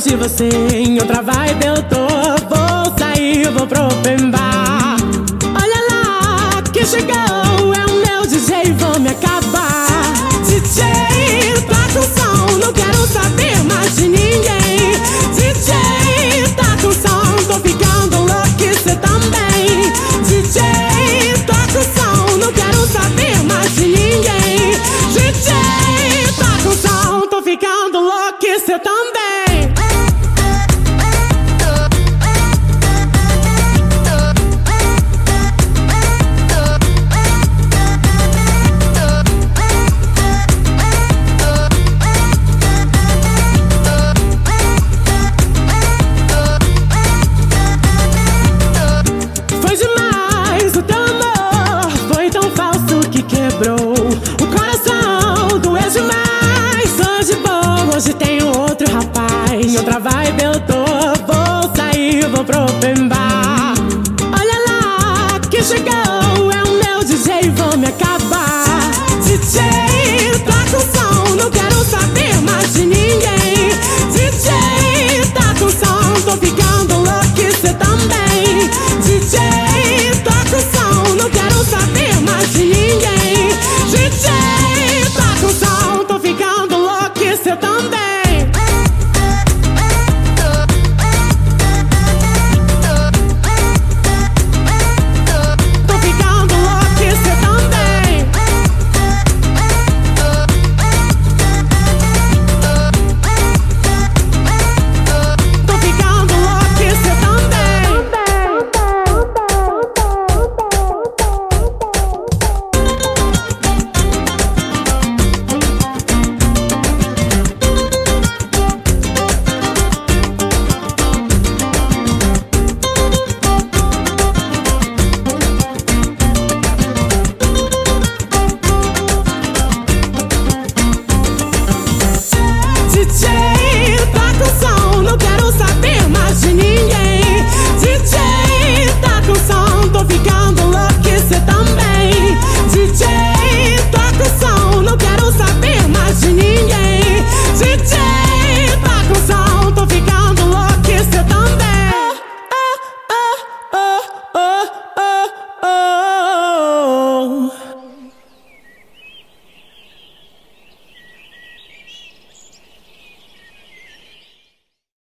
de você Em outra vibe eu tô. Vou sair, vou pro open bar Olha lá, que chegou É o meu DJ, vou me acabar. DJ, tá com som Não quero saber mais de ninguém. DJ, tá com som Tô ficando louco, cê também. DJ, tá com som Não quero saber mais de ninguém. DJ, tá com som Tô ficando louco, cê também quebrou